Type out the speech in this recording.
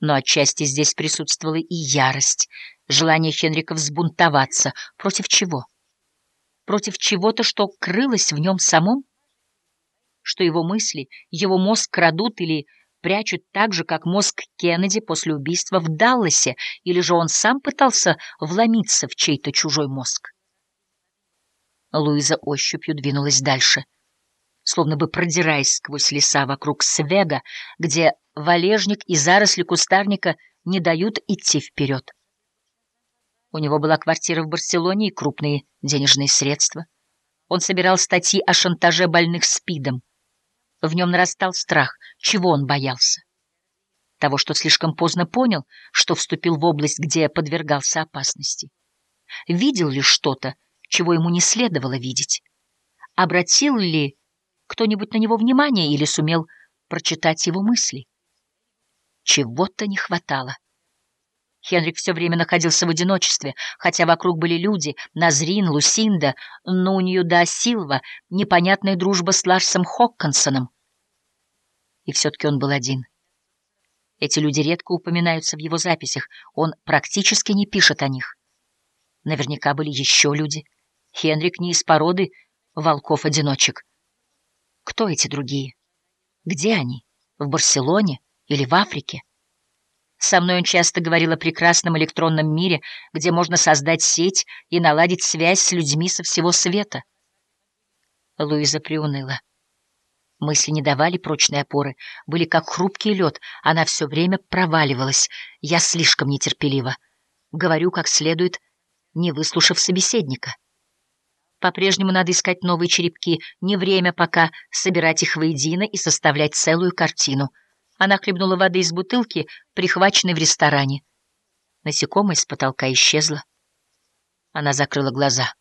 Но отчасти здесь присутствовала и ярость, желание Хенрика взбунтоваться. Против чего? Против чего-то, что крылось в нем самом? Что его мысли, его мозг крадут или прячут так же, как мозг Кеннеди после убийства в Далласе, или же он сам пытался вломиться в чей-то чужой мозг? Луиза ощупью двинулась дальше, словно бы продираясь сквозь леса вокруг Свега, где валежник и заросли кустарника не дают идти вперед. У него была квартира в Барселоне и крупные денежные средства. Он собирал статьи о шантаже больных СПИДом. В нем нарастал страх. Чего он боялся? Того, что слишком поздно понял, что вступил в область, где подвергался опасности. Видел ли что-то, чего ему не следовало видеть? Обратил ли кто-нибудь на него внимание или сумел прочитать его мысли? Чего-то не хватало. Хенрик все время находился в одиночестве, хотя вокруг были люди, Назрин, Лусинда, Нунью да Силва, непонятная дружба с Ларсом Хоккансоном. И все-таки он был один. Эти люди редко упоминаются в его записях, он практически не пишет о них. Наверняка были еще люди. Хенрик не из породы волков-одиночек. Кто эти другие? Где они? В Барселоне или в Африке? Со мной он часто говорил о прекрасном электронном мире, где можно создать сеть и наладить связь с людьми со всего света. Луиза приуныла. Мысли не давали прочной опоры, были как хрупкий лед, она все время проваливалась. Я слишком нетерпелива. Говорю как следует, не выслушав собеседника. По-прежнему надо искать новые черепки, не время пока собирать их воедино и составлять целую картину — она хлебнула воды из бутылки, прихваченной в ресторане. Насекомое с потолка исчезло. Она закрыла глаза.